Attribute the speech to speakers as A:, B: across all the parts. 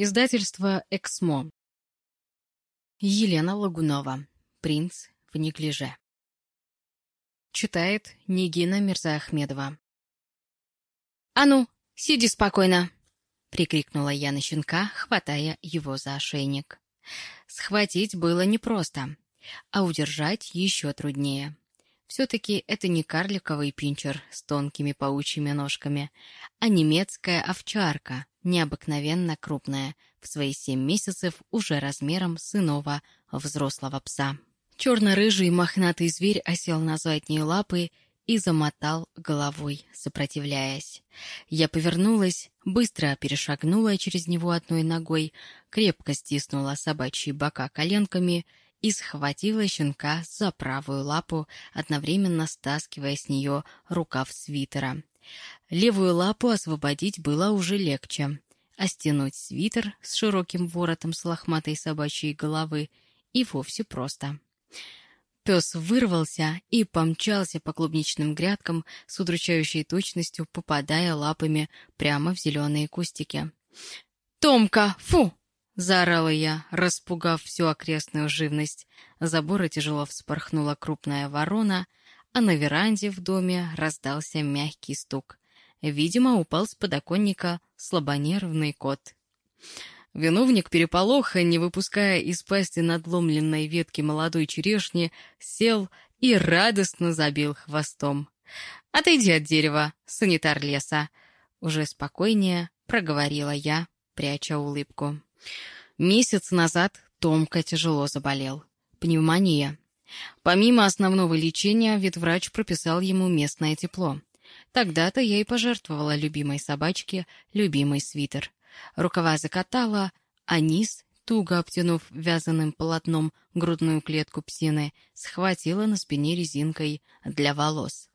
A: Издательство «Эксмо». Елена Лагунова. «Принц в неглиже». Читает Нигина Мирзаахмедова. «А ну, сиди спокойно!» — прикрикнула я на щенка, хватая его за ошейник. Схватить было непросто, а удержать еще труднее. Все-таки это не карликовый пинчер с тонкими паучьими ножками, а немецкая овчарка, необыкновенно крупная, в свои семь месяцев уже размером с иного взрослого пса. Черно-рыжий мохнатый зверь осел на задние лапы и замотал головой, сопротивляясь. Я повернулась, быстро перешагнула через него одной ногой, крепко стиснула собачьи бока коленками и схватила щенка за правую лапу, одновременно стаскивая с нее рукав свитера. Левую лапу освободить было уже легче, а стянуть свитер с широким воротом с лохматой собачьей головы и вовсе просто. Пес вырвался и помчался по клубничным грядкам с удручающей точностью, попадая лапами прямо в зеленые кустики. «Томка, фу!» Заорала я, распугав всю окрестную живность. Забора тяжело вспорхнула крупная ворона, а на веранде в доме раздался мягкий стук. Видимо, упал с подоконника слабонервный кот. Виновник переполоха, не выпуская из пасти надломленной ветки молодой черешни, сел и радостно забил хвостом. «Отойди от дерева, санитар леса!» Уже спокойнее проговорила я, пряча улыбку. Месяц назад Томка тяжело заболел. Пневмония. Помимо основного лечения, ветврач прописал ему местное тепло. Тогда-то я и пожертвовала любимой собачке любимый свитер. Рукава закатала, а низ, туго обтянув вязаным полотном грудную клетку псины, схватила на спине резинкой для волос.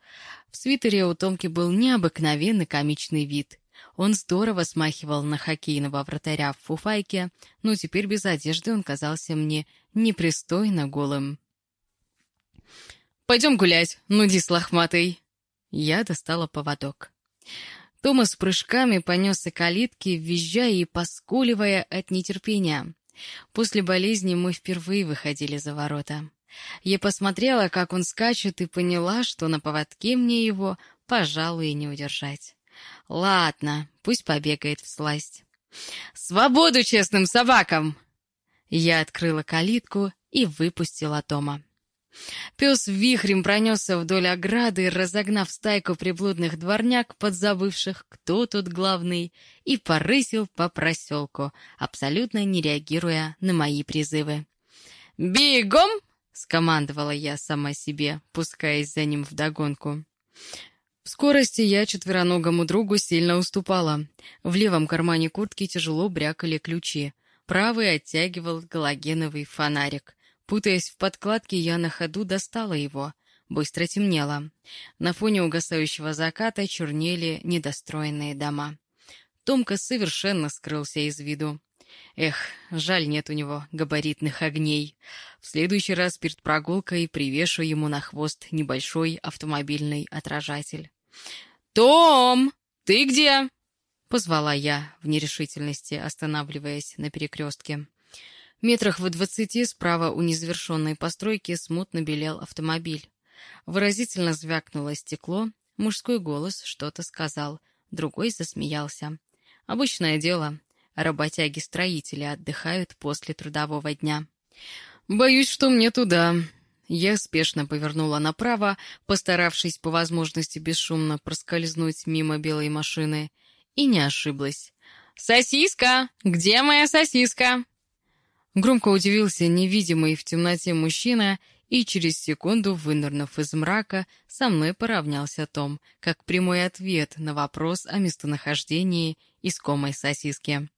A: В свитере у Томки был необыкновенный комичный вид. Он здорово смахивал на хоккейного вратаря в фуфайке, но теперь без одежды он казался мне непристойно голым. «Пойдем гулять, нудис лохматый!» Я достала поводок. Тома с прыжками понесся калитки, визжая и поскуливая от нетерпения. После болезни мы впервые выходили за ворота. Я посмотрела, как он скачет, и поняла, что на поводке мне его, пожалуй, не удержать. Ладно, пусть побегает в сласть. «Свободу честным собакам!» Я открыла калитку и выпустила Тома. Пес вихрем пронесся вдоль ограды, разогнав стайку приблудных дворняк, подзабывших, кто тут главный, и порысил по проселку, абсолютно не реагируя на мои призывы. «Бегом!» — скомандовала я сама себе, пускаясь за ним вдогонку. В скорости я четвероногому другу сильно уступала. В левом кармане куртки тяжело брякали ключи. Правый оттягивал галогеновый фонарик. Путаясь в подкладке, я на ходу достала его. Быстро темнело. На фоне угасающего заката чернели недостроенные дома. Томка совершенно скрылся из виду. Эх, жаль, нет у него габаритных огней. В следующий раз перед прогулкой привешу ему на хвост небольшой автомобильный отражатель. «Том, ты где?» — позвала я в нерешительности, останавливаясь на перекрестке. Метрах в двадцати справа у незавершенной постройки смутно белел автомобиль. Выразительно звякнуло стекло, мужской голос что-то сказал, другой засмеялся. Обычное дело, работяги-строители отдыхают после трудового дня. «Боюсь, что мне туда», я спешно повернула направо, постаравшись по возможности бесшумно проскользнуть мимо белой машины, и не ошиблась. «Сосиска! Где моя сосиска?» Громко удивился невидимый в темноте мужчина, и через секунду, вынырнув из мрака, со мной поравнялся Том, как прямой ответ на вопрос о местонахождении искомой сосиски.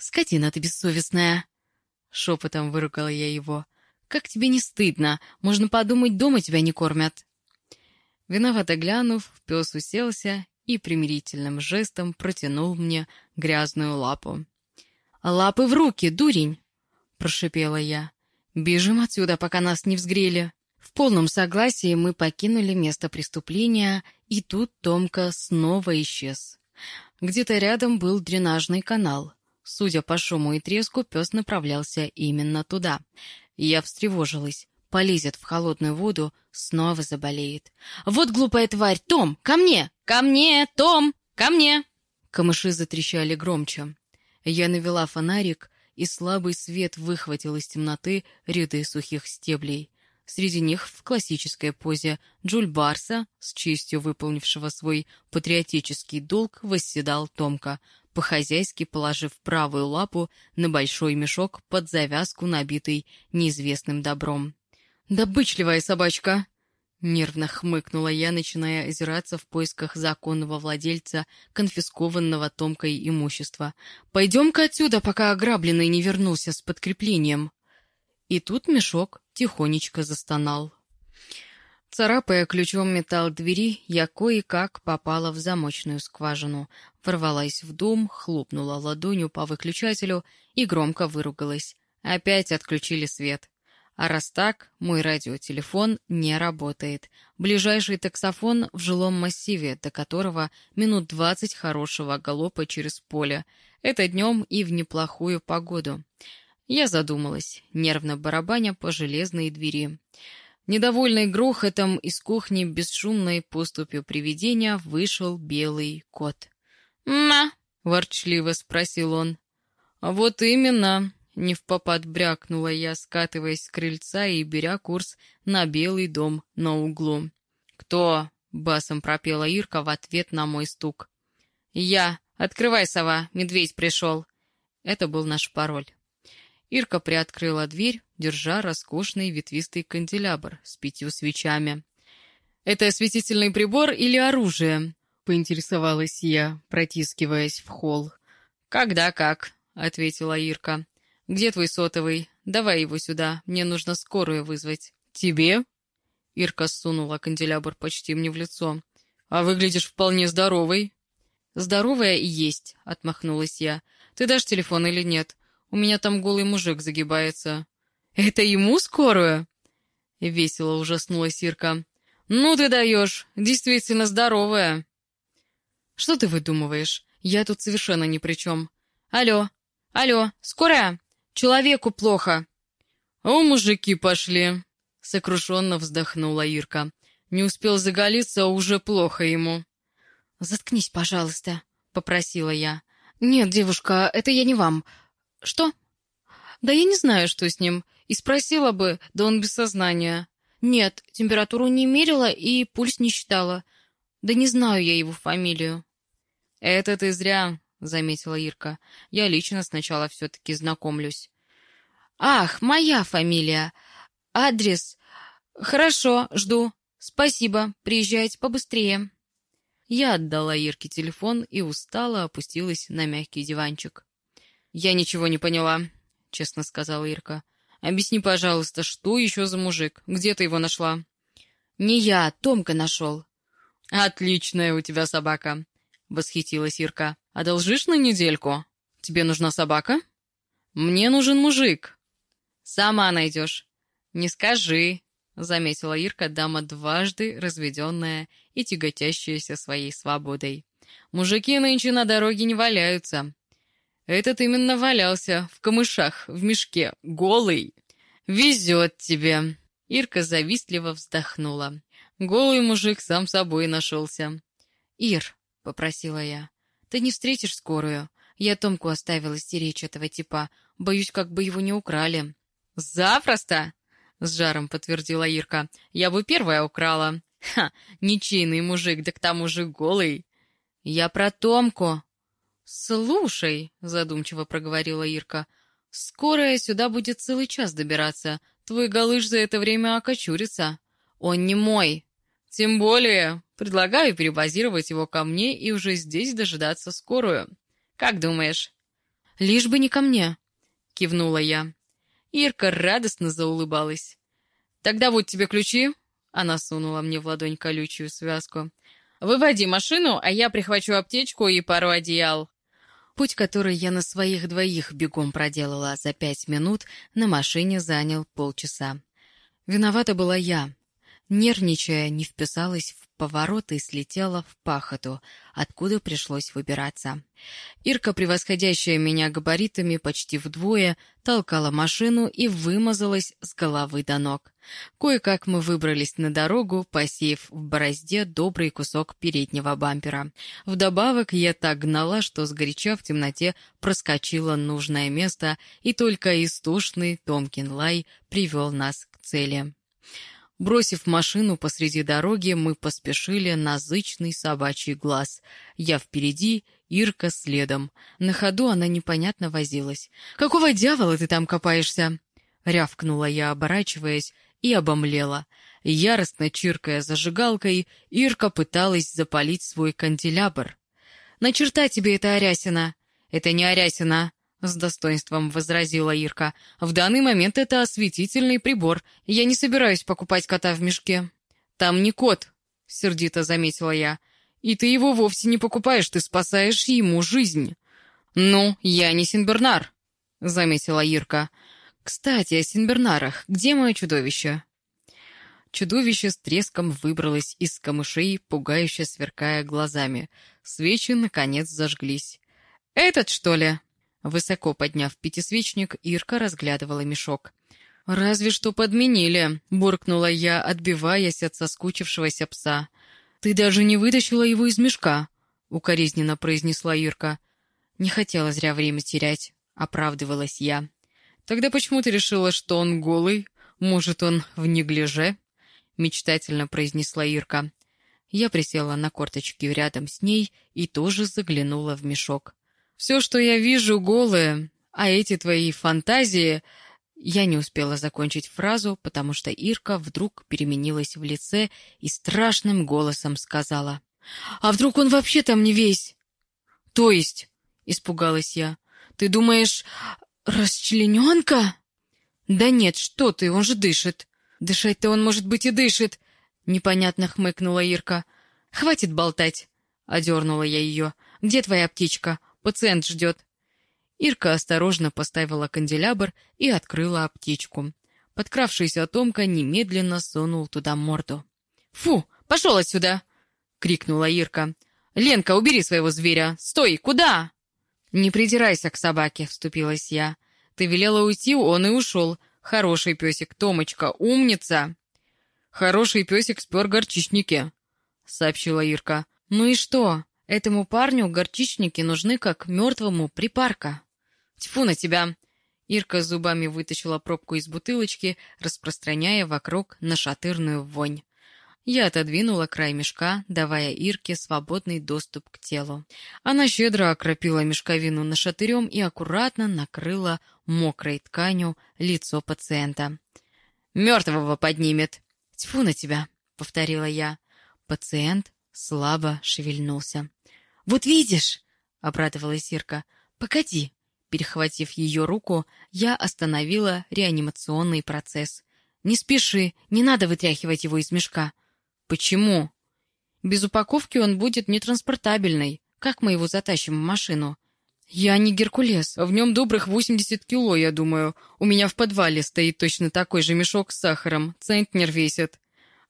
A: «Скотина ты бессовестная!» Шепотом выругала я его. Как тебе не стыдно? Можно подумать, дома тебя не кормят». Виновато глянув, пес уселся и примирительным жестом протянул мне грязную лапу. «Лапы в руки, дурень!» — прошипела я. «Бежим отсюда, пока нас не взгрели». В полном согласии мы покинули место преступления, и тут Томка снова исчез. Где-то рядом был дренажный канал. Судя по шуму и треску, пес направлялся именно туда. Я встревожилась. Полезет в холодную воду, снова заболеет. «Вот глупая тварь! Том, ко мне! Ко мне! Том, ко мне!» Камыши затрещали громче. Я навела фонарик, и слабый свет выхватил из темноты ряды сухих стеблей. Среди них в классической позе Джуль Барса, с честью выполнившего свой патриотический долг, восседал Томка, по-хозяйски положив правую лапу на большой мешок под завязку, набитый неизвестным добром. «Добычливая собачка!» Нервно хмыкнула я, начиная озираться в поисках законного владельца конфискованного Томкой имущества. «Пойдем-ка отсюда, пока ограбленный не вернулся с подкреплением». И тут мешок тихонечко застонал. Царапая ключом металл двери, я кое-как попала в замочную скважину, ворвалась в дом, хлопнула ладонью по выключателю и громко выругалась. Опять отключили свет. А раз так, мой радиотелефон не работает. Ближайший таксофон в жилом массиве, до которого минут двадцать хорошего галопа через поле. Это днем и в неплохую погоду. Я задумалась, нервно барабаня по железной двери. Недовольный грохотом из кухни бесшумной поступью привидения вышел белый кот. «Ма!» — ворчливо спросил он. «Вот именно!» — не в попад брякнула я, скатываясь с крыльца и беря курс на белый дом на углу. «Кто?» — басом пропела Ирка в ответ на мой стук. «Я! Открывай, сова! Медведь пришел!» Это был наш пароль. Ирка приоткрыла дверь, держа роскошный ветвистый канделябр с пятью свечами. «Это осветительный прибор или оружие?» — поинтересовалась я, протискиваясь в холл. «Когда как», — ответила Ирка. «Где твой сотовый? Давай его сюда, мне нужно скорую вызвать». «Тебе?» Ирка сунула канделябр почти мне в лицо. «А выглядишь вполне здоровой». «Здоровая и есть», — отмахнулась я. «Ты дашь телефон или нет? У меня там голый мужик загибается». «Это ему скорую?» Весело ужаснулась Ирка. «Ну ты даешь! Действительно здоровая!» «Что ты выдумываешь? Я тут совершенно ни при чем. Алло! Алло! Скорая! Человеку плохо!» «О, мужики пошли!» — сокрушенно вздохнула Ирка. «Не успел заголиться, уже плохо ему». «Заткнись, пожалуйста», — попросила я. «Нет, девушка, это я не вам. «Что?» «Да я не знаю, что с ним. И спросила бы, да он без сознания. Нет, температуру не мерила и пульс не считала. Да не знаю я его фамилию». «Это ты зря», — заметила Ирка. «Я лично сначала все-таки знакомлюсь». «Ах, моя фамилия! Адрес! Хорошо, жду. Спасибо, приезжайте побыстрее». Я отдала Ирке телефон и устало опустилась на мягкий диванчик. «Я ничего не поняла», — честно сказала Ирка. «Объясни, пожалуйста, что еще за мужик? Где ты его нашла?» «Не я, Томка нашел». «Отличная у тебя собака», — восхитилась Ирка. «Одолжишь на недельку? Тебе нужна собака?» «Мне нужен мужик». «Сама найдешь». «Не скажи», — заметила Ирка, дама дважды разведенная и тяготящаяся своей свободой. «Мужики нынче на дороге не валяются. Этот именно валялся в камышах, в мешке, голый. Везет тебе. Ирка завистливо вздохнула. Голый мужик сам собой нашелся. «Ир», — попросила я, — «ты не встретишь скорую? Я Томку оставила стеречь этого типа. Боюсь, как бы его не украли». «Запросто!» — с жаром подтвердила Ирка. «Я бы первая украла. Ха, ничейный мужик, да к тому же голый». «Я про Томку», «Слушай», — задумчиво проговорила Ирка, — «скоро сюда будет целый час добираться. Твой галыш за это время окочурится. Он не мой. Тем более, предлагаю перебазировать его ко мне и уже здесь дожидаться скорую. Как думаешь?» «Лишь бы не ко мне», — кивнула я. Ирка радостно заулыбалась. «Тогда вот тебе ключи». Она сунула мне в ладонь колючую связку. «Выводи машину, а я прихвачу аптечку и пару одеял». Путь, который я на своих двоих бегом проделала за пять минут, на машине занял полчаса. Виновата была я. Нервничая, не вписалась в поворот и слетела в пахоту, откуда пришлось выбираться. Ирка, превосходящая меня габаритами почти вдвое, толкала машину и вымазалась с головы до ног. Кое-как мы выбрались на дорогу, посеяв в борозде добрый кусок переднего бампера. Вдобавок я так гнала, что сгоряча в темноте проскочила нужное место, и только истошный Томкин лай привел нас к цели. Бросив машину посреди дороги, мы поспешили на зычный собачий глаз. Я впереди, Ирка следом. На ходу она непонятно возилась. «Какого дьявола ты там копаешься?» Рявкнула я, оборачиваясь, и обомлела. Яростно чиркая зажигалкой, Ирка пыталась запалить свой канделябр. «На черта тебе это Арясина!» «Это не Арясина!» — с достоинством возразила Ирка. «В данный момент это осветительный прибор. Я не собираюсь покупать кота в мешке». «Там не кот», — сердито заметила я. «И ты его вовсе не покупаешь, ты спасаешь ему жизнь». «Ну, я не Синбернар», — заметила Ирка. «Кстати, о Синбернарах. Где мое чудовище?» Чудовище с треском выбралось из камышей, пугающе сверкая глазами. Свечи, наконец, зажглись. «Этот, что ли?» Высоко подняв пятисвечник, Ирка разглядывала мешок. «Разве что подменили», — буркнула я, отбиваясь от соскучившегося пса. «Ты даже не вытащила его из мешка», — укоризненно произнесла Ирка. «Не хотела зря время терять», — оправдывалась я. «Тогда почему ты решила, что он голый? Может, он в неглиже?» — мечтательно произнесла Ирка. Я присела на корточки рядом с ней и тоже заглянула в мешок. Все, что я вижу, голое, а эти твои фантазии...» Я не успела закончить фразу, потому что Ирка вдруг переменилась в лице и страшным голосом сказала. «А вдруг он вообще там не весь?» «То есть?» — испугалась я. «Ты думаешь, расчлененка?» «Да нет, что ты, он же дышит». «Дышать-то он, может быть, и дышит», — непонятно хмыкнула Ирка. «Хватит болтать», — одернула я ее. «Где твоя птичка? Пациент ждет». Ирка осторожно поставила канделябр и открыла аптечку. Подкравшийся Томка немедленно сунул туда морду. «Фу, пошел отсюда!» — крикнула Ирка. «Ленка, убери своего зверя! Стой! Куда?» «Не придирайся к собаке», — вступилась я. «Ты велела уйти, он и ушел. Хороший песик, Томочка, умница!» «Хороший песик спер горчичники», — сообщила Ирка. «Ну и что? Этому парню горчичники нужны как мертвому припарка. Тьфу на тебя!» Ирка зубами вытащила пробку из бутылочки, распространяя вокруг нашатырную вонь. Я отодвинула край мешка, давая Ирке свободный доступ к телу. Она щедро окропила мешковину нашатырем и аккуратно накрыла мокрой тканью лицо пациента. «Мертвого поднимет!» «Тьфу на тебя!» — повторила я. Пациент слабо шевельнулся. «Вот видишь!» — обрадовалась Ирка. «Погоди!» Перехватив ее руку, я остановила реанимационный процесс. «Не спеши, не надо вытряхивать его из мешка». «Почему?» «Без упаковки он будет нетранспортабельный. Как мы его затащим в машину?» «Я не Геркулес. В нем добрых 80 кило, я думаю. У меня в подвале стоит точно такой же мешок с сахаром. Центнер весит».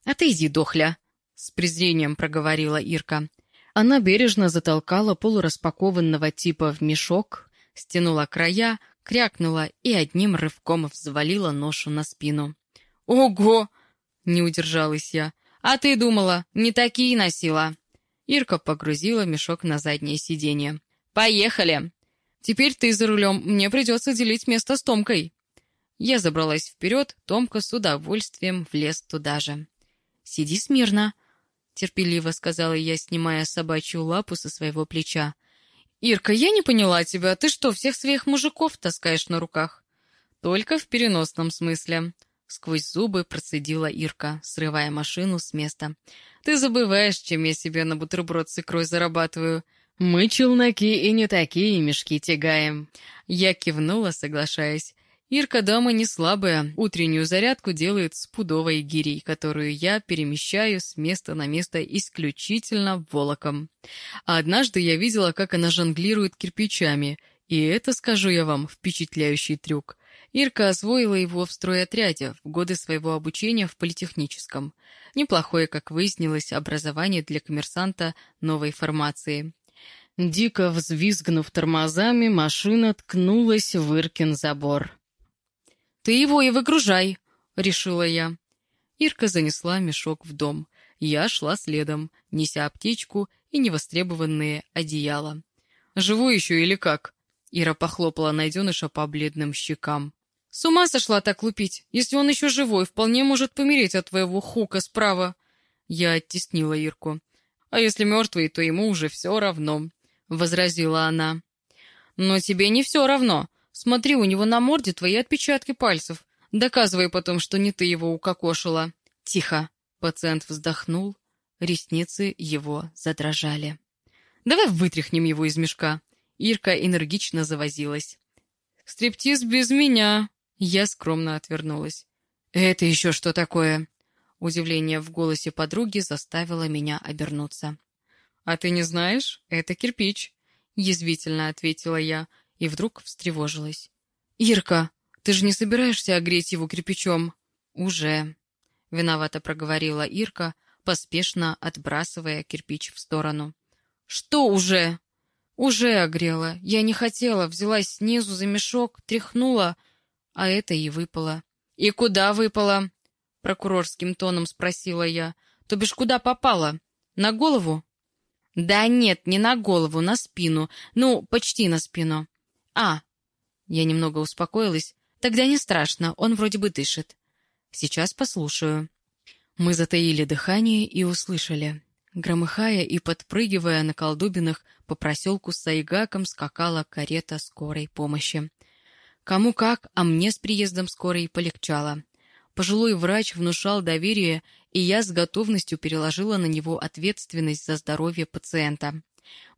A: «А ты иди, дохля!» — с презрением проговорила Ирка. Она бережно затолкала полураспакованного типа в мешок, стянула края, крякнула и одним рывком взвалила ношу на спину. «Ого!» — не удержалась я. «А ты думала, не такие носила?» Ирка погрузила мешок на заднее сиденье. «Поехали!» «Теперь ты за рулем, мне придется делить место с Томкой». Я забралась вперед, Томка с удовольствием влез туда же. «Сиди смирно», — терпеливо сказала я, снимая собачью лапу со своего плеча. «Ирка, я не поняла тебя. Ты что, всех своих мужиков таскаешь на руках?» «Только в переносном смысле», — сквозь зубы процедила Ирка, срывая машину с места. «Ты забываешь, чем я себе на бутерброд с икрой зарабатываю. Мы челноки и не такие мешки тягаем». Я кивнула, соглашаясь. Ирка дама не слабая, утреннюю зарядку делает с пудовой гирей, которую я перемещаю с места на место исключительно волоком. А однажды я видела, как она жонглирует кирпичами, и это, скажу я вам, впечатляющий трюк. Ирка освоила его в стройотряде в годы своего обучения в политехническом. Неплохое, как выяснилось, образование для коммерсанта новой формации. Дико взвизгнув тормозами, машина ткнулась в Иркин забор. «Ты его и выгружай», — решила я. Ирка занесла мешок в дом. Я шла следом, неся аптечку и невостребованные одеяла. «Живой еще или как?» Ира похлопала найденыша по бледным щекам. «С ума сошла так лупить! Если он еще живой, вполне может помереть от твоего хука справа!» Я оттеснила Ирку. «А если мертвый, то ему уже все равно», — возразила она. «Но тебе не все равно. Смотри, у него на морде твои отпечатки пальцев. Доказывай потом, что не ты его укокошила». «Тихо!» — пациент вздохнул. Ресницы его задрожали. «Давай вытряхнем его из мешка». Ирка энергично завозилась. «Стриптиз без меня!» Я скромно отвернулась. «Это еще что такое?» Удивление в голосе подруги заставило меня обернуться. «А ты не знаешь? Это кирпич», — язвительно ответила я и вдруг встревожилась. «Ирка, ты же не собираешься огреть его кирпичом?» «Уже», — виновато проговорила Ирка, поспешно отбрасывая кирпич в сторону. «Что уже?» «Уже огрела. Я не хотела, взялась снизу за мешок, тряхнула, а это и выпало. «И куда выпало?» — прокурорским тоном спросила я. «То бишь, куда попало? На голову?» «Да нет, не на голову, на спину. Ну, почти на спину». «А!» Я немного успокоилась. «Тогда не страшно, он вроде бы дышит». «Сейчас послушаю». Мы затаили дыхание и услышали. Громыхая и подпрыгивая на колдубинах, по проселку с Сайгаком скакала карета скорой помощи. Кому как, а мне с приездом скорой полегчало. Пожилой врач внушал доверие, и я с готовностью переложила на него ответственность за здоровье пациента.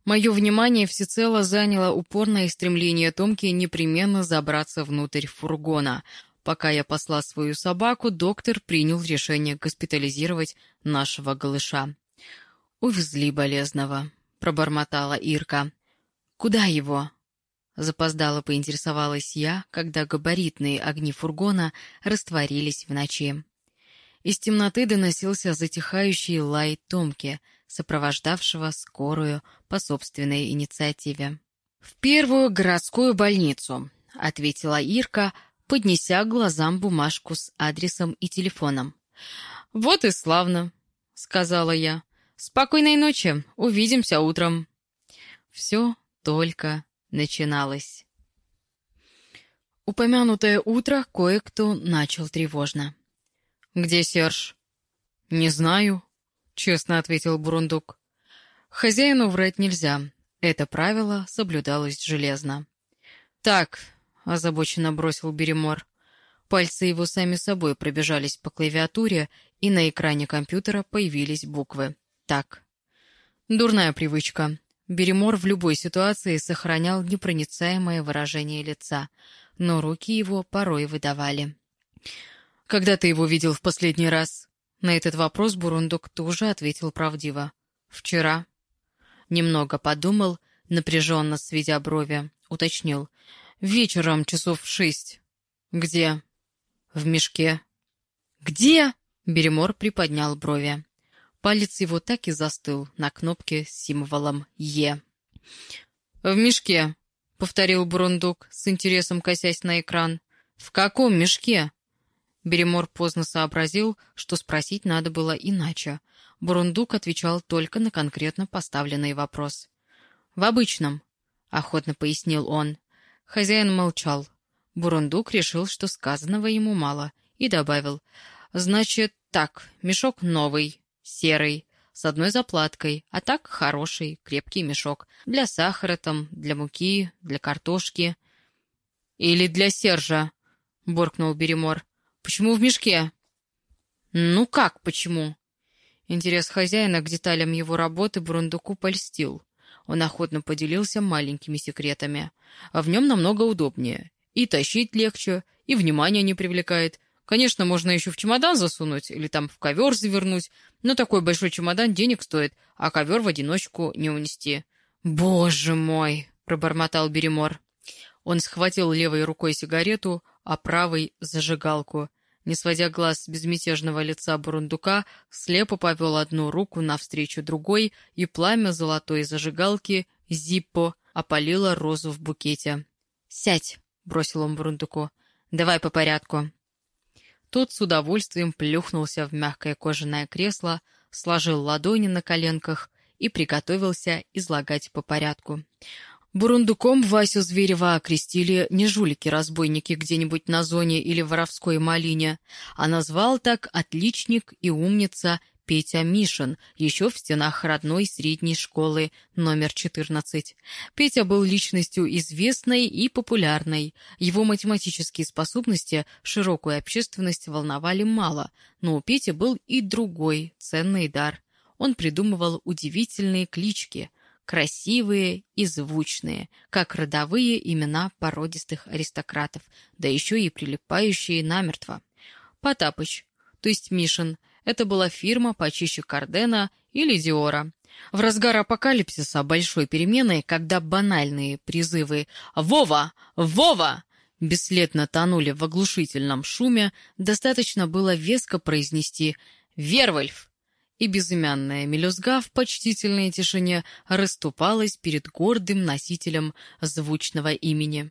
A: Мое внимание всецело заняло упорное стремление Томки непременно забраться внутрь фургона. Пока я посла свою собаку, доктор принял решение госпитализировать нашего голыша. «Увезли болезного», — пробормотала Ирка. «Куда его?» Запоздало поинтересовалась я, когда габаритные огни фургона растворились в ночи. Из темноты доносился затихающий лай Томки, сопровождавшего скорую по собственной инициативе. «В первую городскую больницу», — ответила Ирка, поднеся глазам бумажку с адресом и телефоном. «Вот и славно», — сказала я. «Спокойной ночи, увидимся утром». Все только начиналось. Упомянутое утро кое-кто начал тревожно. «Где Серж?» «Не знаю», — честно ответил Бурундук. «Хозяину врать нельзя. Это правило соблюдалось железно». «Так», — озабоченно бросил Беремор. Пальцы его сами собой пробежались по клавиатуре, и на экране компьютера появились буквы. «Так». Дурная привычка. Беремор в любой ситуации сохранял непроницаемое выражение лица, но руки его порой выдавали. «Когда ты его видел в последний раз?» На этот вопрос Бурундук тоже ответил правдиво. «Вчера». Немного подумал, напряженно сведя брови, уточнил. «Вечером часов в шесть». «Где?» «В мешке». «Где?» Беремор приподнял брови. Палец его так и застыл на кнопке с символом «Е». «В мешке», — повторил Бурундук, с интересом косясь на экран. «В каком мешке?» Беремор поздно сообразил, что спросить надо было иначе. Бурундук отвечал только на конкретно поставленный вопрос. «В обычном», — охотно пояснил он. Хозяин молчал. Бурундук решил, что сказанного ему мало, и добавил. «Значит, так, мешок новый, серый, с одной заплаткой, а так хороший, крепкий мешок. Для сахара там, для муки, для картошки. «Или для Сержа», — буркнул Беремор. «Почему в мешке?» «Ну как почему?» Интерес хозяина к деталям его работы Бурундуку польстил. Он охотно поделился маленькими секретами. А в нем намного удобнее. И тащить легче, и внимание не привлекает, Конечно, можно еще в чемодан засунуть или там в ковер завернуть, но такой большой чемодан денег стоит, а ковер в одиночку не унести. «Боже мой!» — пробормотал Беремор. Он схватил левой рукой сигарету, а правой — зажигалку. Не сводя глаз с безмятежного лица бурундука, слепо повел одну руку навстречу другой, и пламя золотой зажигалки, зиппо, опалило розу в букете. «Сядь!» — бросил он бурундуку. «Давай по порядку». Тот с удовольствием плюхнулся в мягкое кожаное кресло, сложил ладони на коленках и приготовился излагать по порядку. Бурундуком Васю Зверева окрестили не жулики-разбойники где-нибудь на зоне или воровской малине, а назвал так отличник и умница Петя Мишин, еще в стенах родной средней школы номер 14. Петя был личностью известной и популярной. Его математические способности широкую общественность волновали мало, но у Пети был и другой ценный дар. Он придумывал удивительные клички – красивые и звучные, как родовые имена породистых аристократов, да еще и прилипающие намертво. Потапыч, то есть Мишин, это была фирма почище Кардена или Диора. В разгар апокалипсиса большой перемены, когда банальные призывы «Вова! Вова!» бесследно тонули в оглушительном шуме, достаточно было веско произнести «Вервольф!» и безымянная мелюзга в почтительной тишине расступалась перед гордым носителем звучного имени.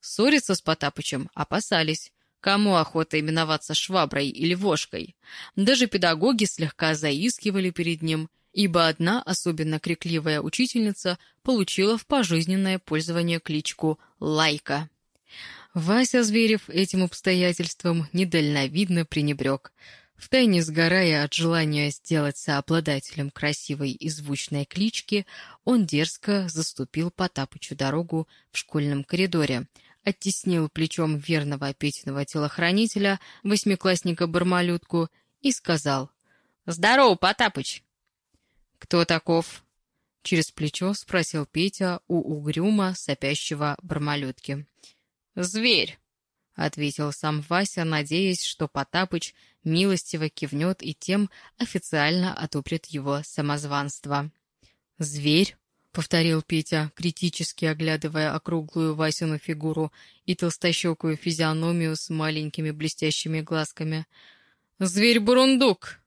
A: Ссориться с Потапычем опасались. Кому охота именоваться шваброй или вошкой? Даже педагоги слегка заискивали перед ним, ибо одна особенно крикливая учительница получила в пожизненное пользование кличку «Лайка». Вася Зверев этим обстоятельством недальновидно пренебрег — Втайне сгорая от желания сделаться обладателем красивой и звучной клички, он дерзко заступил Потапычу дорогу в школьном коридоре, оттеснил плечом верного Петиного телохранителя, восьмиклассника-бармалютку, и сказал «Здорово, Потапыч!» «Кто таков?» — через плечо спросил Петя у угрюма сопящего бармалютки. «Зверь!» — ответил сам Вася, надеясь, что Потапыч милостиво кивнет и тем официально одобрит его самозванство. «Зверь?» — повторил Петя, критически оглядывая округлую Васину фигуру и толстощекую физиономию с маленькими блестящими глазками. «Зверь-бурундук!»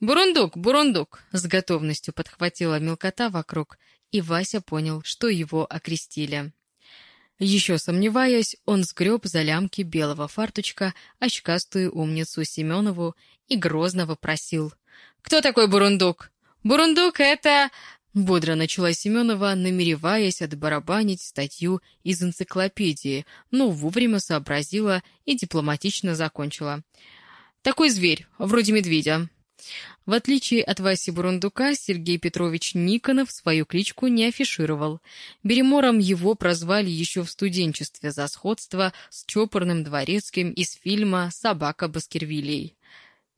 A: «Бурундук, бурундук!» — с готовностью подхватила мелкота вокруг, и Вася понял, что его окрестили. Еще сомневаясь, он сгреб за лямки белого фарточка очкастую умницу Семенову и грозно вопросил. «Кто такой Бурундук?» «Бурундук — это...» Бодро начала Семенова, намереваясь отбарабанить статью из энциклопедии, но вовремя сообразила и дипломатично закончила. «Такой зверь, вроде медведя. В отличие от Васи Бурундука, Сергей Петрович Никонов свою кличку не афишировал. Беремором его прозвали еще в студенчестве за сходство с чопорным дворецким из фильма «Собака Баскервилей».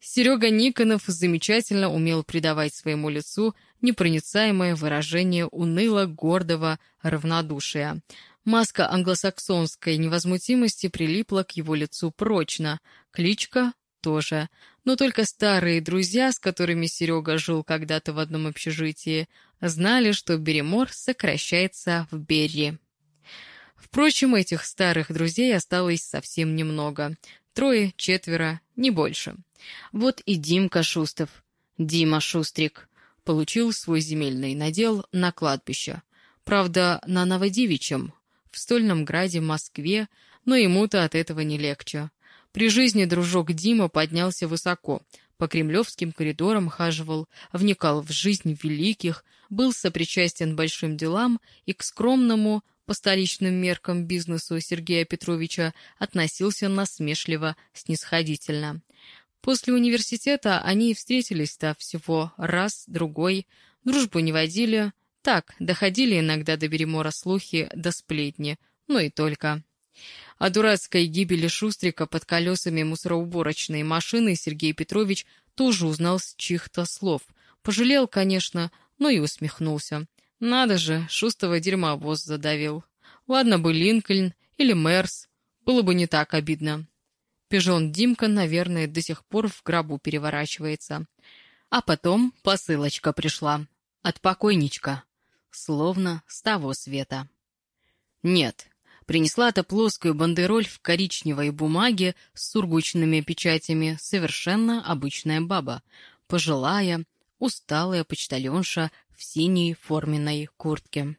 A: Серега Никонов замечательно умел придавать своему лицу непроницаемое выражение уныло-гордого равнодушия. Маска англосаксонской невозмутимости прилипла к его лицу прочно, кличка тоже. Но только старые друзья, с которыми Серега жил когда-то в одном общежитии, знали, что Беремор сокращается в Берри. Впрочем, этих старых друзей осталось совсем немного. Трое, четверо, не больше. Вот и Димка Шустов, Дима Шустрик, получил свой земельный надел на кладбище. Правда, на Новодевичьем, в Стольном Граде, Москве, но ему-то от этого не легче. При жизни дружок Дима поднялся высоко, по кремлевским коридорам хаживал, вникал в жизнь великих, был сопричастен большим делам и к скромному, по столичным меркам бизнесу Сергея Петровича относился насмешливо, снисходительно. После университета они встретились-то всего раз, другой, дружбу не водили, так, доходили иногда до Беремора слухи, до сплетни, но и только. О дурацкой гибели Шустрика под колесами мусороуборочной машины Сергей Петрович тоже узнал с чьих-то слов. Пожалел, конечно, но и усмехнулся. Надо же, шустого дерьма воз задавил. Ладно бы Линкольн или Мерс, было бы не так обидно. Пижон Димка, наверное, до сих пор в гробу переворачивается. А потом посылочка пришла. От покойничка. Словно с того света. Нет, Принесла-то плоскую бандероль в коричневой бумаге с сургучными печатями совершенно обычная баба, пожилая, усталая почтальонша в синей форменной куртке.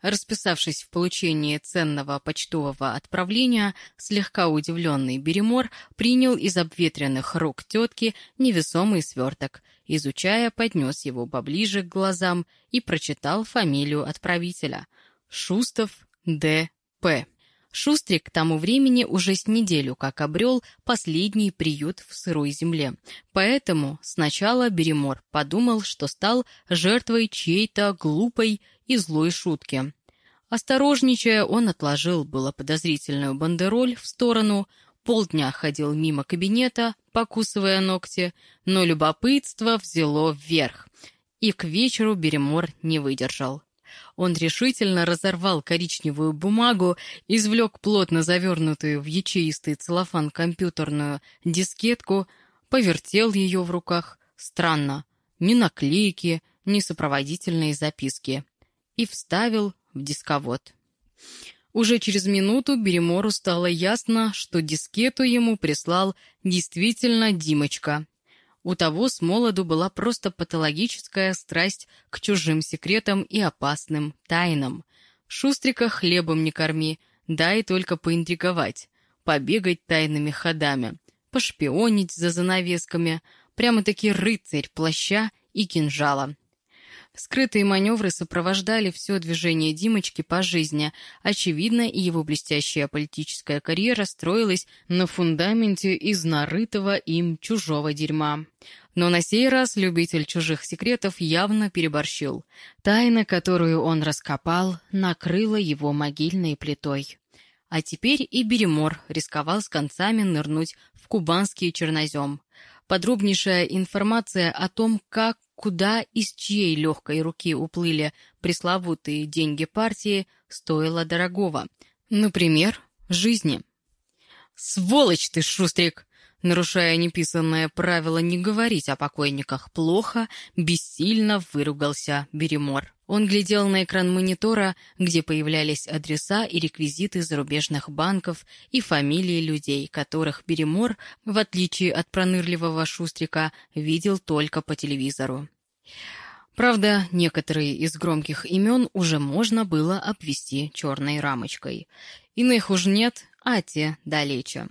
A: Расписавшись в получении ценного почтового отправления, слегка удивленный Беремор принял из обветренных рук тетки невесомый сверток, изучая, поднес его поближе к глазам и прочитал фамилию отправителя — Шустов Д. П. Шустрик к тому времени уже с неделю как обрел последний приют в сырой земле. Поэтому сначала Беремор подумал, что стал жертвой чьей-то глупой и злой шутки. Осторожничая, он отложил было подозрительную бандероль в сторону, полдня ходил мимо кабинета, покусывая ногти, но любопытство взяло вверх, и к вечеру Беремор не выдержал. Он решительно разорвал коричневую бумагу, извлек плотно завернутую в ячеистый целлофан компьютерную дискетку, повертел ее в руках. Странно, ни наклейки, ни сопроводительные записки. И вставил в дисковод. Уже через минуту Беремору стало ясно, что дискету ему прислал действительно Димочка, у того с молоду была просто патологическая страсть к чужим секретам и опасным тайнам. Шустрика хлебом не корми, дай только поинтриговать, побегать тайными ходами, пошпионить за занавесками, прямо-таки рыцарь плаща и кинжала. Скрытые маневры сопровождали все движение Димочки по жизни. Очевидно, его блестящая политическая карьера строилась на фундаменте из нарытого им чужого дерьма. Но на сей раз любитель чужих секретов явно переборщил. Тайна, которую он раскопал, накрыла его могильной плитой. А теперь и Беремор рисковал с концами нырнуть в кубанский чернозем. Подробнейшая информация о том, как куда и с чьей легкой руки уплыли пресловутые деньги партии, стоило дорогого. Например, жизни. «Сволочь ты, Шустрик!» Нарушая неписанное правило не говорить о покойниках плохо, бессильно выругался Беремор. Он глядел на экран монитора, где появлялись адреса и реквизиты зарубежных банков и фамилии людей, которых Беремор, в отличие от пронырливого Шустрика, видел только по телевизору. Правда, некоторые из громких имен уже можно было обвести черной рамочкой. Иных уж нет, а те далече.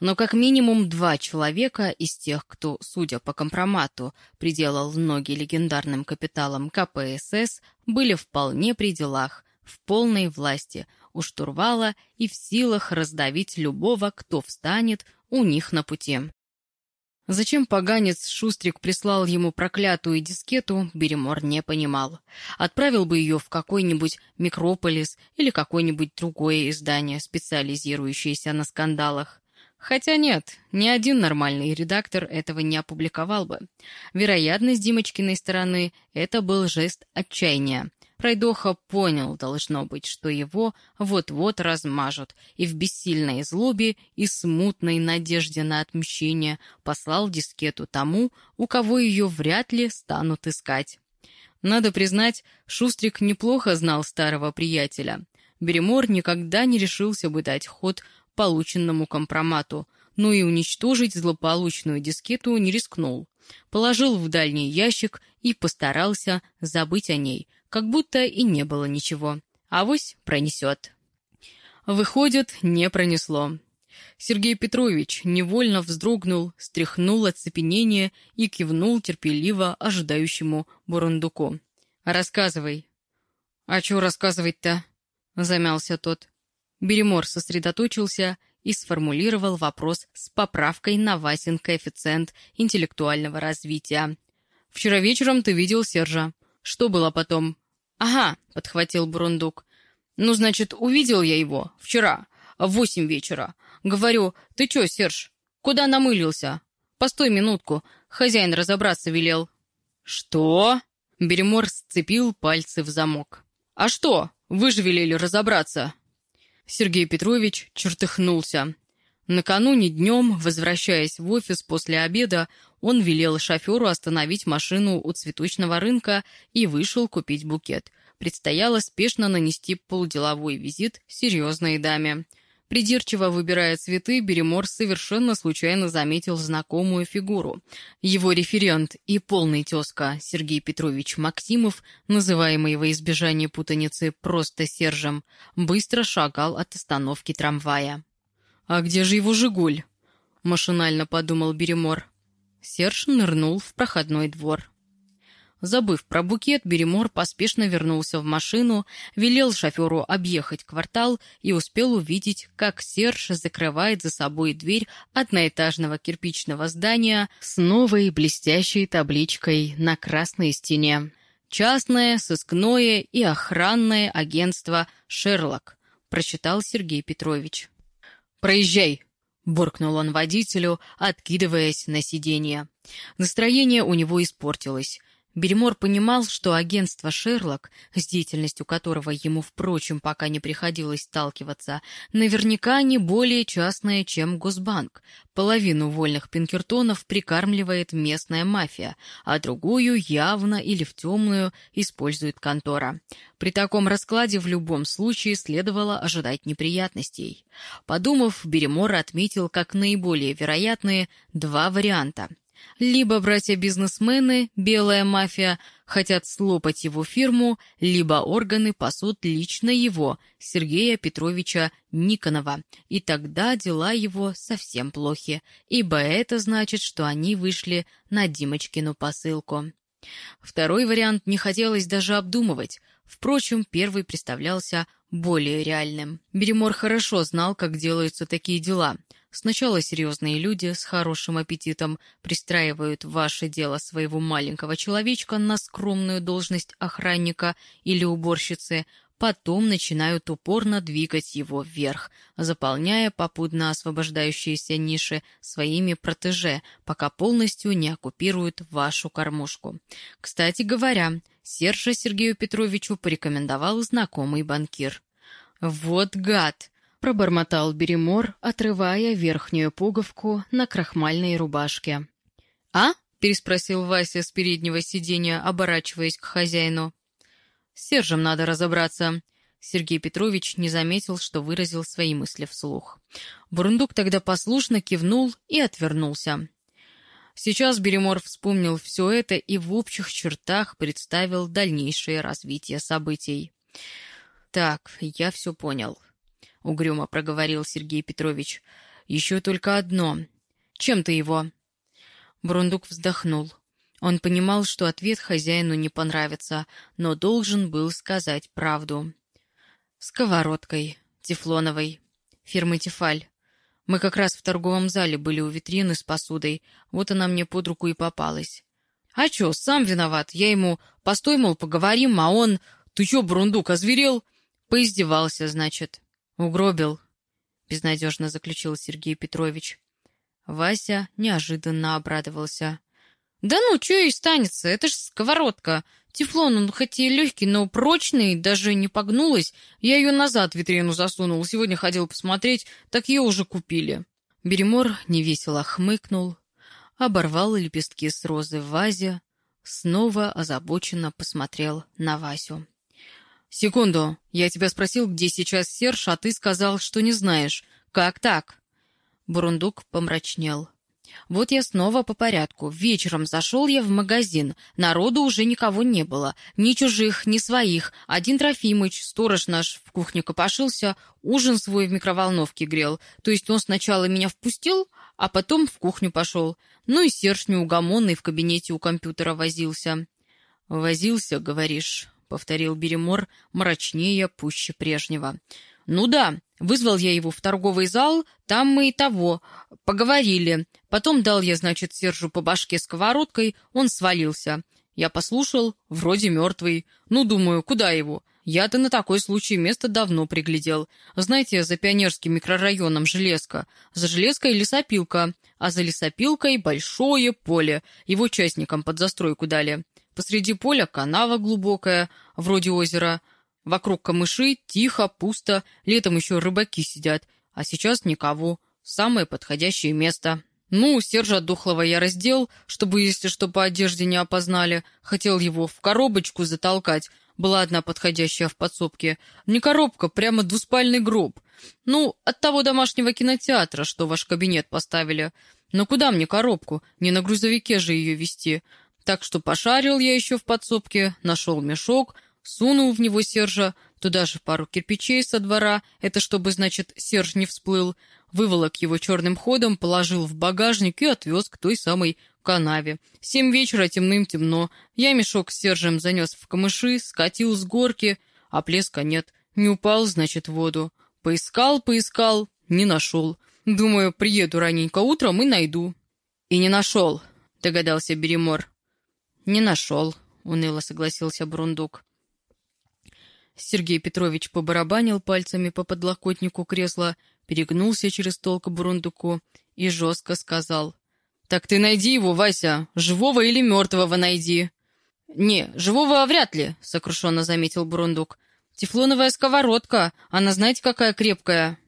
A: Но как минимум два человека из тех, кто, судя по компромату, приделал ноги легендарным капиталам КПСС, были вполне при делах, в полной власти, у штурвала и в силах раздавить любого, кто встанет у них на пути. Зачем поганец Шустрик прислал ему проклятую дискету, Беремор не понимал. Отправил бы ее в какой-нибудь микрополис или какое-нибудь другое издание, специализирующееся на скандалах. Хотя нет, ни один нормальный редактор этого не опубликовал бы. Вероятно, с Димочкиной стороны это был жест отчаяния. Пройдоха понял, должно быть, что его вот-вот размажут, и в бессильной злобе и смутной надежде на отмщение послал дискету тому, у кого ее вряд ли станут искать. Надо признать, Шустрик неплохо знал старого приятеля. Беремор никогда не решился бы дать ход полученному компромату, но и уничтожить злополучную дискету не рискнул. Положил в дальний ящик и постарался забыть о ней, как будто и не было ничего. Авось пронесет. Выходит, не пронесло. Сергей Петрович невольно вздрогнул, стряхнул оцепенение и кивнул терпеливо ожидающему бурундуку. «Рассказывай». «А чё рассказывать-то?» — замялся тот. Беремор сосредоточился и сформулировал вопрос с поправкой на Васин коэффициент интеллектуального развития. «Вчера вечером ты видел Сержа. Что было потом?» «Ага», — подхватил Бурундук. «Ну, значит, увидел я его вчера, в восемь вечера. Говорю, ты чё, Серж, куда намылился? Постой минутку, хозяин разобраться велел». «Что?» — Беремор сцепил пальцы в замок. «А что? Вы же разобраться». Сергей Петрович чертыхнулся. Накануне днем, возвращаясь в офис после обеда, он велел шоферу остановить машину у цветочного рынка и вышел купить букет. предстояло спешно нанести полуделовой визит серьезной даме. Придирчиво выбирая цветы, Беремор совершенно случайно заметил знакомую фигуру. Его референт и полный тезка Сергей Петрович Максимов, называемый во избежание путаницы просто Сержем, быстро шагал от остановки трамвая. «А где же его «Жигуль»?» — машинально подумал Беремор. Серж нырнул в проходной двор. Забыв про букет, Беремор поспешно вернулся в машину, велел шоферу объехать квартал и успел увидеть, как Серж закрывает за собой дверь одноэтажного кирпичного здания с новой блестящей табличкой на красной стене. «Частное, сыскное и охранное агентство «Шерлок», — прочитал Сергей Петрович. «Проезжай!» — буркнул он водителю, откидываясь на сиденье. Настроение у него испортилось. Бельмор понимал, что агентство «Шерлок», с деятельностью которого ему, впрочем, пока не приходилось сталкиваться, наверняка не более частное, чем Госбанк. Половину вольных пинкертонов прикармливает местная мафия, а другую явно или в темную использует контора. При таком раскладе в любом случае следовало ожидать неприятностей. Подумав, Беремор отметил как наиболее вероятные два варианта — либо братья-бизнесмены, белая мафия, хотят слопать его фирму, либо органы пасут лично его, Сергея Петровича Никонова. И тогда дела его совсем плохи, ибо это значит, что они вышли на Димочкину посылку. Второй вариант не хотелось даже обдумывать. Впрочем, первый представлялся более реальным. Беремор хорошо знал, как делаются такие дела — Сначала серьезные люди с хорошим аппетитом пристраивают в ваше дело своего маленького человечка на скромную должность охранника или уборщицы, потом начинают упорно двигать его вверх, заполняя попутно освобождающиеся ниши своими протеже, пока полностью не оккупируют вашу кормушку. Кстати говоря, Сержа Сергею Петровичу порекомендовал знакомый банкир. «Вот гад!» — пробормотал Беремор, отрывая верхнюю пуговку на крахмальной рубашке. «А?» — переспросил Вася с переднего сиденья, оборачиваясь к хозяину. «С Сержем надо разобраться». Сергей Петрович не заметил, что выразил свои мысли вслух. Бурундук тогда послушно кивнул и отвернулся. Сейчас Беремор вспомнил все это и в общих чертах представил дальнейшее развитие событий. «Так, я все понял. — угрюмо проговорил Сергей Петрович. «Еще только одно. Чем ты его?» Брундук вздохнул. Он понимал, что ответ хозяину не понравится, но должен был сказать правду. «Сковородкой. Тефлоновой. Фирмы «Тефаль». Мы как раз в торговом зале были у витрины с посудой. Вот она мне под руку и попалась. А чё, сам виноват. Я ему «постой, мол, поговорим», а он «ты чё, Брундук, озверел?» Поиздевался, значит. «Угробил», — безнадежно заключил Сергей Петрович. Вася неожиданно обрадовался. «Да ну, что и станется, это ж сковородка. Тефлон, он хоть и легкий, но прочный, даже не погнулась. Я ее назад в витрину засунул, сегодня ходил посмотреть, так ее уже купили». Беремор невесело хмыкнул, оборвал лепестки с розы в вазе, снова озабоченно посмотрел на Васю. «Секунду. Я тебя спросил, где сейчас Серж, а ты сказал, что не знаешь. Как так?» Бурундук помрачнел. «Вот я снова по порядку. Вечером зашел я в магазин. Народу уже никого не было. Ни чужих, ни своих. Один Трофимыч, сторож наш, в кухне копошился, ужин свой в микроволновке грел. То есть он сначала меня впустил, а потом в кухню пошел. Ну и Серж неугомонный в кабинете у компьютера возился». «Возился, говоришь?» — повторил Беремор мрачнее пуще прежнего. «Ну да, вызвал я его в торговый зал, там мы и того, поговорили. Потом дал я, значит, Сержу по башке сковородкой, он свалился. Я послушал, вроде мертвый. Ну, думаю, куда его? Я-то на такой случай место давно приглядел. Знаете, за пионерским микрорайоном железка. За железкой лесопилка, а за лесопилкой большое поле. Его частникам под застройку дали. Посреди поля канава глубокая, вроде озера. Вокруг камыши тихо, пусто, летом еще рыбаки сидят, а сейчас никого. Самое подходящее место. Ну, Сержа Духлова я раздел, чтобы, если что, по одежде не опознали. Хотел его в коробочку затолкать. была одна подходящая в подсобке. Не коробка, прямо двуспальный гроб. Ну, от того домашнего кинотеатра, что ваш кабинет поставили. Но куда мне коробку? Не на грузовике же ее везти. Так что пошарил я еще в подсобке, нашел мешок, сунул в него Сержа, туда же пару кирпичей со двора, это чтобы, значит, Серж не всплыл, выволок его черным ходом, положил в багажник и отвез к той самой канаве. Семь вечера темным-темно. Я мешок с Сержем занес в камыши, скатил с горки, а плеска нет. Не упал, значит, в воду. Поискал, поискал, не нашел. Думаю, приеду раненько утром и найду. И не нашел, догадался Беремор. Не нашел, уныло согласился Брундук. Сергей Петрович побарабанил пальцами по подлокотнику кресла, перегнулся через стол к Бурундуку и жестко сказал. «Так ты найди его, Вася, живого или мертвого найди». «Не, живого вряд ли», — сокрушенно заметил Бурундук. «Тефлоновая сковородка, она знаете, какая крепкая».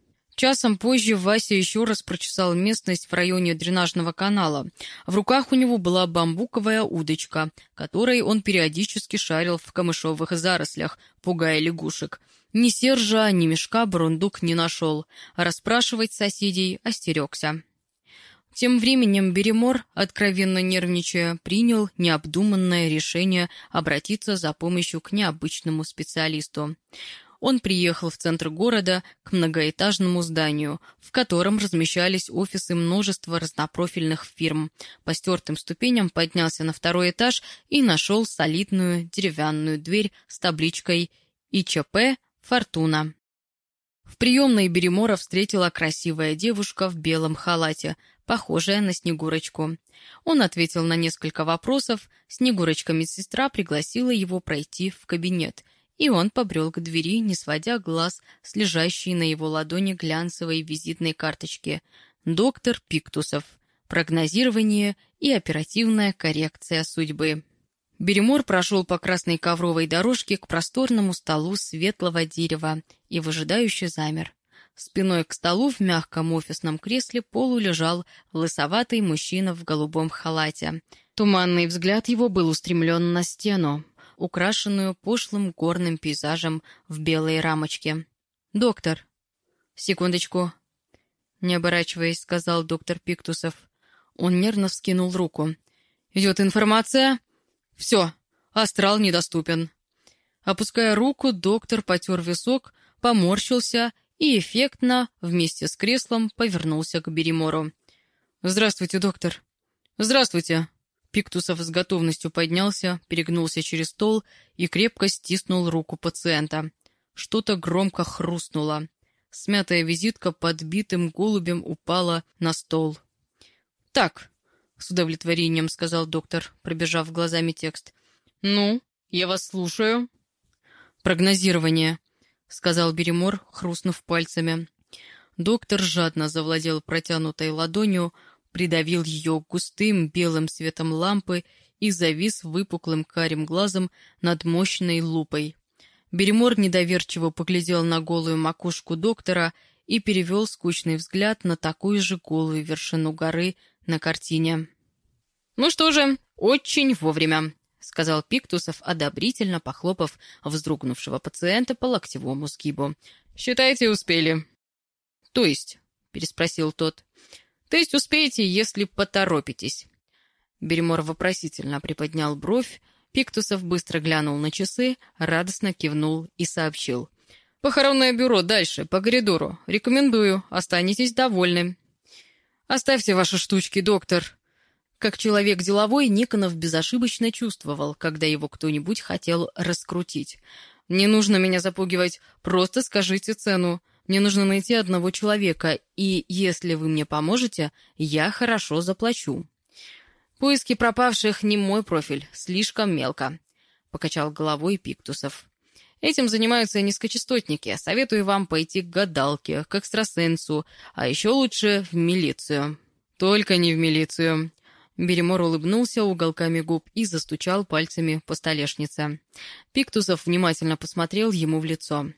A: Часом позже Вася еще раз прочесал местность в районе дренажного канала. В руках у него была бамбуковая удочка, которой он периодически шарил в камышовых зарослях, пугая лягушек. Ни Сержа, ни мешка Бурундук не нашел. Расспрашивать соседей остерегся. Тем временем Беремор, откровенно нервничая, принял необдуманное решение обратиться за помощью к необычному специалисту он приехал в центр города к многоэтажному зданию, в котором размещались офисы множества разнопрофильных фирм. По стертым ступеням поднялся на второй этаж и нашел солидную деревянную дверь с табличкой «ИЧП Фортуна». В приемной Беремора встретила красивая девушка в белом халате, похожая на Снегурочку. Он ответил на несколько вопросов, Снегурочка-медсестра пригласила его пройти в кабинет – и он побрел к двери, не сводя глаз с лежащей на его ладони глянцевой визитной карточки. «Доктор Пиктусов. Прогнозирование и оперативная коррекция судьбы». Беремор прошел по красной ковровой дорожке к просторному столу светлого дерева и выжидающе замер. Спиной к столу в мягком офисном кресле полу лежал лысоватый мужчина в голубом халате. Туманный взгляд его был устремлен на стену украшенную пошлым горным пейзажем в белой рамочке. «Доктор!» «Секундочку!» Не оборачиваясь, сказал доктор Пиктусов. Он нервно вскинул руку. «Идет информация?» «Все, астрал недоступен». Опуская руку, доктор потер висок, поморщился и эффектно, вместе с креслом, повернулся к Беремору. «Здравствуйте, доктор». «Здравствуйте», Пиктусов с готовностью поднялся, перегнулся через стол и крепко стиснул руку пациента. Что-то громко хрустнуло. Смятая визитка подбитым голубем упала на стол. «Так», — с удовлетворением сказал доктор, пробежав глазами текст. «Ну, я вас слушаю». «Прогнозирование», — сказал Беремор, хрустнув пальцами. Доктор жадно завладел протянутой ладонью, придавил ее густым белым светом лампы и завис выпуклым карим глазом над мощной лупой. Беремор недоверчиво поглядел на голую макушку доктора и перевел скучный взгляд на такую же голую вершину горы на картине. «Ну что же, очень вовремя», — сказал Пиктусов, одобрительно похлопав вздрогнувшего пациента по локтевому сгибу. «Считайте, успели». «То есть?» — переспросил тот. То есть успеете, если поторопитесь». Беремор вопросительно приподнял бровь, Пиктусов быстро глянул на часы, радостно кивнул и сообщил. «Похоронное бюро дальше, по коридору. Рекомендую, останетесь довольны». «Оставьте ваши штучки, доктор». Как человек деловой, Никонов безошибочно чувствовал, когда его кто-нибудь хотел раскрутить. «Не нужно меня запугивать, просто скажите цену. Мне нужно найти одного человека, и если вы мне поможете, я хорошо заплачу». «Поиски пропавших не мой профиль, слишком мелко», — покачал головой Пиктусов. «Этим занимаются низкочастотники. Советую вам пойти к гадалке, к экстрасенсу, а еще лучше в милицию». «Только не в милицию», Беремор улыбнулся уголками губ и застучал пальцами по столешнице. Пиктусов внимательно посмотрел ему в лицо.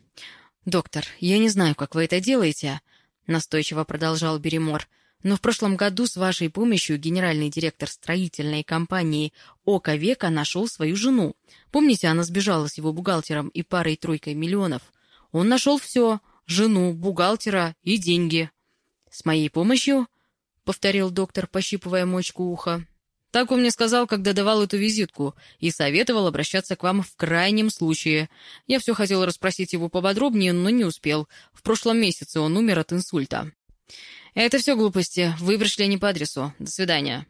A: «Доктор, я не знаю, как вы это делаете», — настойчиво продолжал Беремор, Но в прошлом году с вашей помощью генеральный директор строительной компании «Око века» нашел свою жену. Помните, она сбежала с его бухгалтером и парой-тройкой миллионов? Он нашел все — жену, бухгалтера и деньги. «С моей помощью?» — повторил доктор, пощипывая мочку уха. Так он мне сказал, когда давал эту визитку, и советовал обращаться к вам в крайнем случае. Я все хотел расспросить его пободробнее, но не успел. В прошлом месяце он умер от инсульта. «Это все глупости. Вы пришли не по адресу. До свидания».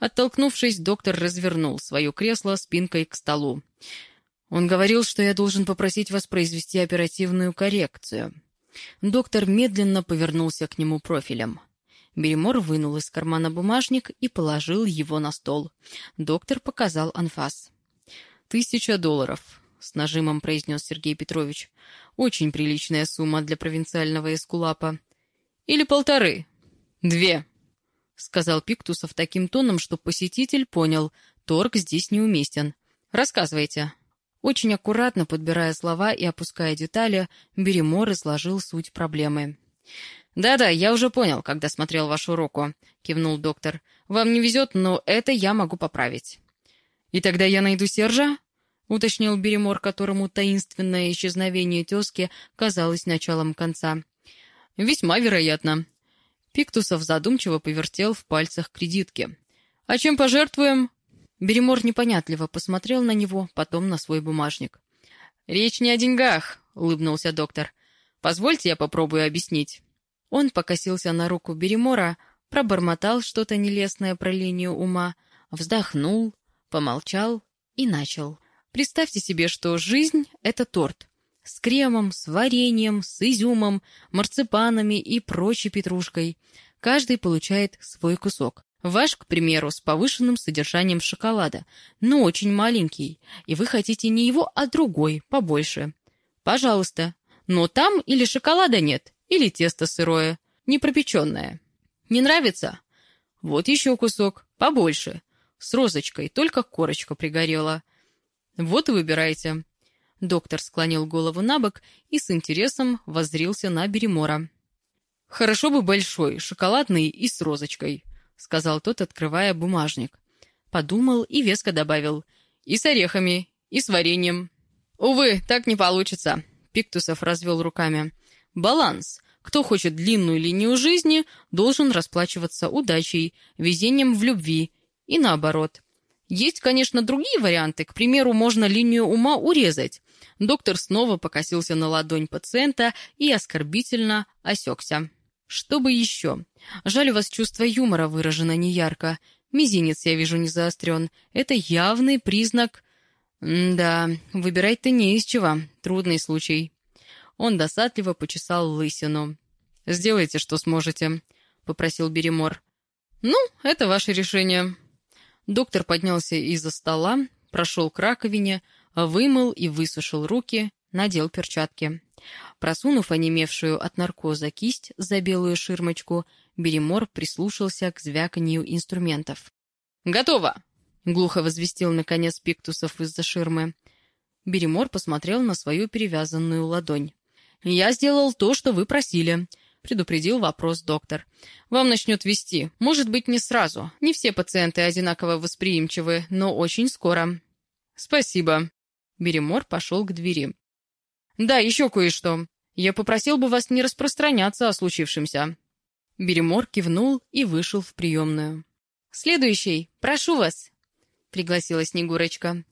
A: Оттолкнувшись, доктор развернул свое кресло спинкой к столу. Он говорил, что я должен попросить вас произвести оперативную коррекцию. Доктор медленно повернулся к нему профилем. Беремор вынул из кармана бумажник и положил его на стол. Доктор показал анфас. «Тысяча долларов», — с нажимом произнес Сергей Петрович. «Очень приличная сумма для провинциального эскулапа». «Или полторы?» «Две», — сказал Пиктусов таким тоном, что посетитель понял, торг здесь неуместен. «Рассказывайте». Очень аккуратно подбирая слова и опуская детали, Беремор изложил суть проблемы. «Да-да, я уже понял, когда смотрел вашу руку», — кивнул доктор. «Вам не везет, но это я могу поправить». «И тогда я найду Сержа?» — уточнил Беремор, которому таинственное исчезновение тезки казалось началом конца. «Весьма вероятно». Пиктусов задумчиво повертел в пальцах кредитки. «А чем пожертвуем?» Беремор непонятливо посмотрел на него, потом на свой бумажник. «Речь не о деньгах», — улыбнулся доктор. «Позвольте я попробую объяснить». Он покосился на руку Беремора, пробормотал что-то нелестное про линию ума, вздохнул, помолчал и начал. Представьте себе, что жизнь — это торт. С кремом, с вареньем, с изюмом, марципанами и прочей петрушкой. Каждый получает свой кусок. Ваш, к примеру, с повышенным содержанием шоколада, но очень маленький, и вы хотите не его, а другой, побольше. Пожалуйста. Но там или шоколада нет, или тесто сырое, не пропеченное. Не нравится? Вот еще кусок, побольше. С розочкой, только корочка пригорела. Вот и выбирайте. Доктор склонил голову на бок и с интересом воззрился на Беремора. «Хорошо бы большой, шоколадный и с розочкой», — сказал тот, открывая бумажник. Подумал и веско добавил. «И с орехами, и с вареньем». «Увы, так не получится», — Пиктусов развел руками. Баланс. Кто хочет длинную линию жизни, должен расплачиваться удачей, везением в любви и наоборот. Есть, конечно, другие варианты. К примеру, можно линию ума урезать. Доктор снова покосился на ладонь пациента и оскорбительно осекся. Что бы еще? Жаль, у вас чувство юмора выражено неярко. Мизинец, я вижу, не заострен. Это явный признак... М да, выбирать-то не из чего. Трудный случай. Он досадливо почесал лысину. «Сделайте, что сможете», — попросил Беремор. «Ну, это ваше решение». Доктор поднялся из-за стола, прошел к раковине, вымыл и высушил руки, надел перчатки. Просунув онемевшую от наркоза кисть за белую ширмочку, Беремор прислушался к звяканью инструментов. «Готово!» — глухо возвестил, наконец, Пиктусов из-за ширмы. Беремор посмотрел на свою перевязанную ладонь. «Я сделал то, что вы просили», — предупредил вопрос доктор. «Вам начнет вести. Может быть, не сразу. Не все пациенты одинаково восприимчивы, но очень скоро». «Спасибо». Беремор пошел к двери. «Да, еще кое-что. Я попросил бы вас не распространяться о случившемся». Беремор кивнул и вышел в приемную. «Следующий, прошу вас», — пригласила Снегурочка.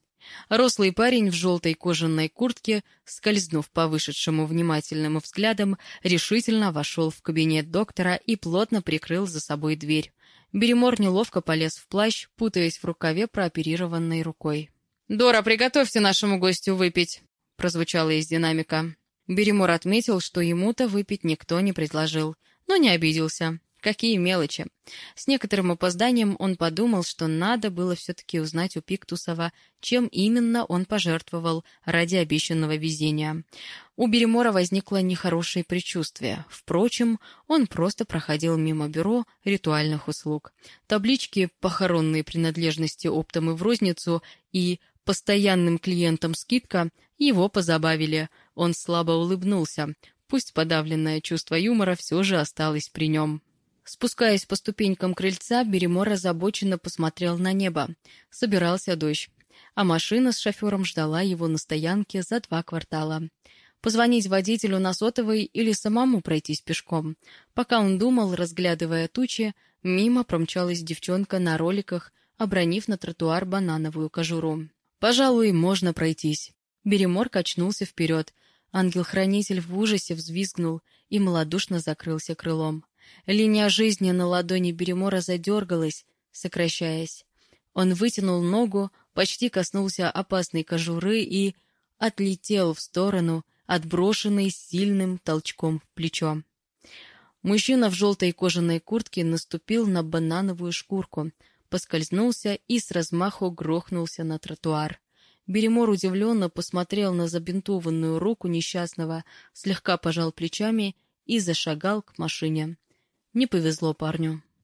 A: Рослый парень в желтой кожаной куртке, скользнув по вышедшему внимательным взглядом, решительно вошел в кабинет доктора и плотно прикрыл за собой дверь. Беремор неловко полез в плащ, путаясь в рукаве прооперированной рукой. «Дора, приготовьте нашему гостю выпить!» — прозвучало из динамика. Беремор отметил, что ему-то выпить никто не предложил, но не обиделся. Какие мелочи. С некоторым опозданием он подумал, что надо было все-таки узнать у Пиктусова, чем именно он пожертвовал ради обещанного везения. У Беремора возникло нехорошее предчувствие. Впрочем, он просто проходил мимо бюро ритуальных услуг. Таблички «Похоронные принадлежности оптом и в розницу» и «Постоянным клиентам скидка» его позабавили. Он слабо улыбнулся. Пусть подавленное чувство юмора все же осталось при нем. Спускаясь по ступенькам крыльца, Беремор озабоченно посмотрел на небо. Собирался дождь. А машина с шофером ждала его на стоянке за два квартала. Позвонить водителю на сотовый или самому пройтись пешком. Пока он думал, разглядывая тучи, мимо промчалась девчонка на роликах, обронив на тротуар банановую кожуру. «Пожалуй, можно пройтись». Беремор качнулся вперед. Ангел-хранитель в ужасе взвизгнул и малодушно закрылся крылом. Линия жизни на ладони Беремора задергалась, сокращаясь. Он вытянул ногу, почти коснулся опасной кожуры и отлетел в сторону, отброшенный сильным толчком в плечо. Мужчина в желтой кожаной куртке наступил на банановую шкурку, поскользнулся и с размаху грохнулся на тротуар. Беремор удивленно посмотрел на забинтованную руку несчастного, слегка пожал плечами и зашагал к машине. Не повезло парню.